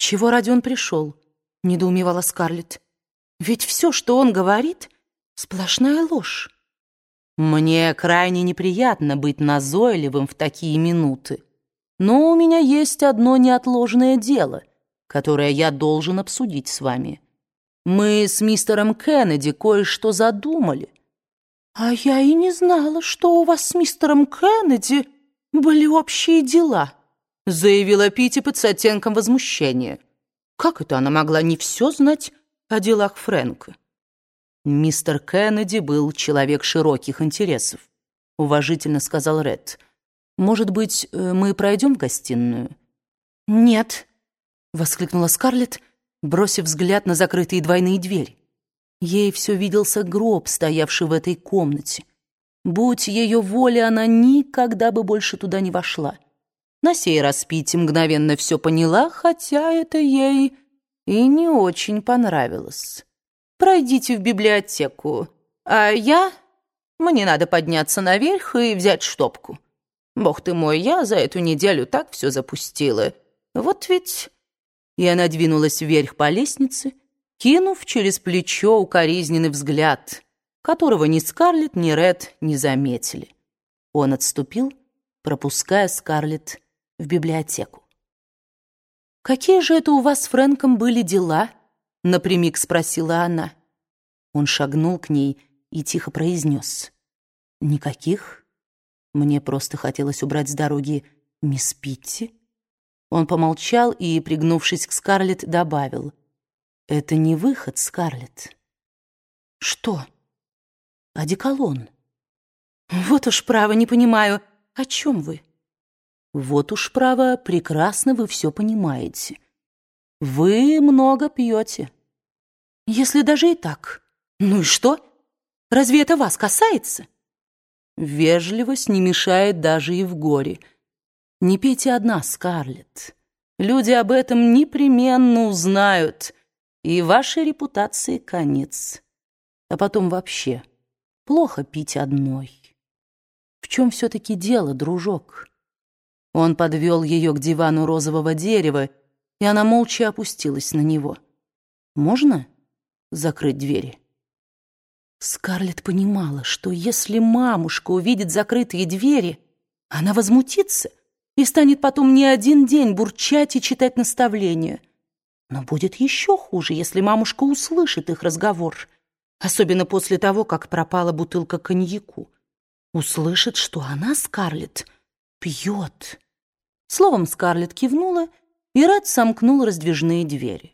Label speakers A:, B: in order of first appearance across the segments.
A: Чего ради он пришел? Недоумевала Скарлетт. Ведь все, что он говорит, сплошная ложь. Мне крайне неприятно быть назойливым в такие минуты. Но у меня есть одно неотложное дело, которое я должен обсудить с вами. Мы с мистером Кеннеди кое-что задумали. А я и не знала, что у вас с мистером Кеннеди были общие дела, заявила Питтипет с оттенком возмущения. Как это она могла не все знать о делах Фрэнка? «Мистер Кеннеди был человек широких интересов», — уважительно сказал Ред. «Может быть, э, мы пройдем в гостиную?» «Нет», — воскликнула Скарлетт, бросив взгляд на закрытые двойные двери. Ей все виделся гроб, стоявший в этой комнате. Будь ее воля, она никогда бы больше туда не вошла. На сей раз Питти мгновенно все поняла, хотя это ей и не очень понравилось пройдите в библиотеку, а я... Мне надо подняться наверх и взять штопку. Бог ты мой, я за эту неделю так все запустила. Вот ведь...» И она двинулась вверх по лестнице, кинув через плечо укоризненный взгляд, которого ни Скарлетт, ни Ред не заметили. Он отступил, пропуская Скарлетт в библиотеку. «Какие же это у вас с Фрэнком были дела?» — напрямик спросила она. Он шагнул к ней и тихо произнес. «Никаких. Мне просто хотелось убрать с дороги мисс Питти». Он помолчал и, пригнувшись к Скарлетт, добавил. «Это не выход, Скарлетт». «Что?» «Одеколон». «Вот уж право, не понимаю, о чем вы?» «Вот уж право, прекрасно вы все понимаете». Вы много пьете. Если даже и так. Ну и что? Разве это вас касается? Вежливость не мешает даже и в горе. Не пейте одна, Скарлетт. Люди об этом непременно узнают, и вашей репутации конец. А потом вообще плохо пить одной. В чем все-таки дело, дружок? Он подвел ее к дивану розового дерева и она молча опустилась на него. «Можно закрыть двери?» Скарлетт понимала, что если мамушка увидит закрытые двери, она возмутится и станет потом не один день бурчать и читать наставления. Но будет еще хуже, если мамушка услышит их разговор, особенно после того, как пропала бутылка коньяку. Услышит, что она, Скарлетт, пьет. Словом, Скарлетт кивнула и Ред сомкнул раздвижные двери.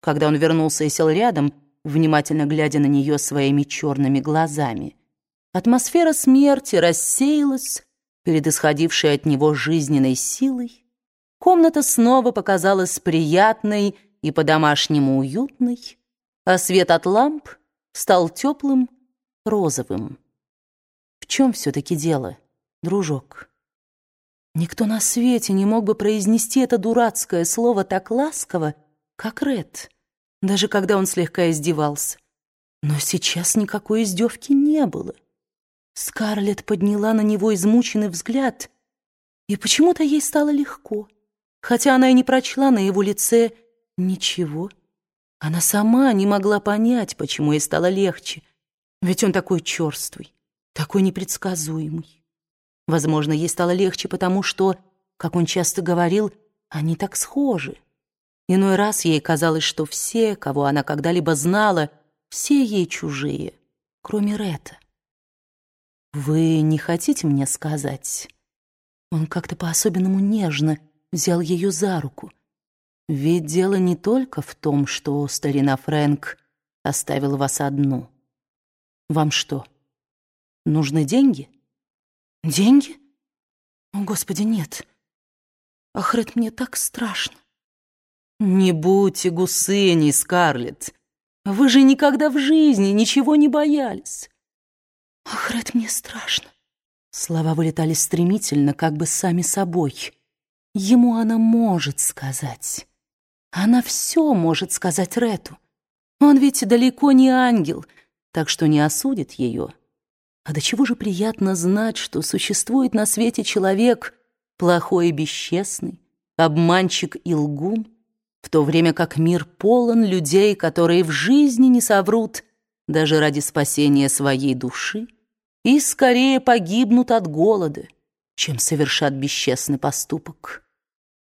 A: Когда он вернулся и сел рядом, внимательно глядя на нее своими черными глазами, атмосфера смерти рассеялась перед исходившей от него жизненной силой. Комната снова показалась приятной и по-домашнему уютной, а свет от ламп стал теплым, розовым. В чем все-таки дело, дружок? Никто на свете не мог бы произнести это дурацкое слово так ласково, как Ред, даже когда он слегка издевался. Но сейчас никакой издевки не было. Скарлетт подняла на него измученный взгляд, и почему-то ей стало легко, хотя она и не прочла на его лице ничего. Она сама не могла понять, почему ей стало легче, ведь он такой черствый, такой непредсказуемый. Возможно, ей стало легче, потому что, как он часто говорил, они так схожи. Иной раз ей казалось, что все, кого она когда-либо знала, все ей чужие, кроме Ретта. «Вы не хотите мне сказать?» Он как-то по-особенному нежно взял ее за руку. «Ведь дело не только в том, что старина Фрэнк оставил вас одну. Вам что, нужны деньги?» Деньги? О, Господи, нет. Ахрет, мне так страшно. Не будьте гусыней, Скарлетт. Вы же никогда в жизни ничего не боялись. Ахрет, мне страшно. Слова вылетали стремительно, как бы сами собой. Ему она может сказать. Она все может сказать Рету. Он ведь далеко не ангел, так что не осудит ее. А до чего же приятно знать, что существует на свете человек плохой и бесчестный, обманщик и лгун, в то время как мир полон людей, которые в жизни не соврут даже ради спасения своей души и скорее погибнут от голода, чем совершат бесчестный поступок.